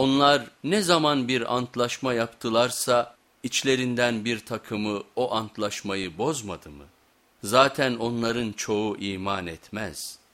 Onlar ne zaman bir antlaşma yaptılarsa içlerinden bir takımı o antlaşmayı bozmadı mı? Zaten onların çoğu iman etmez.''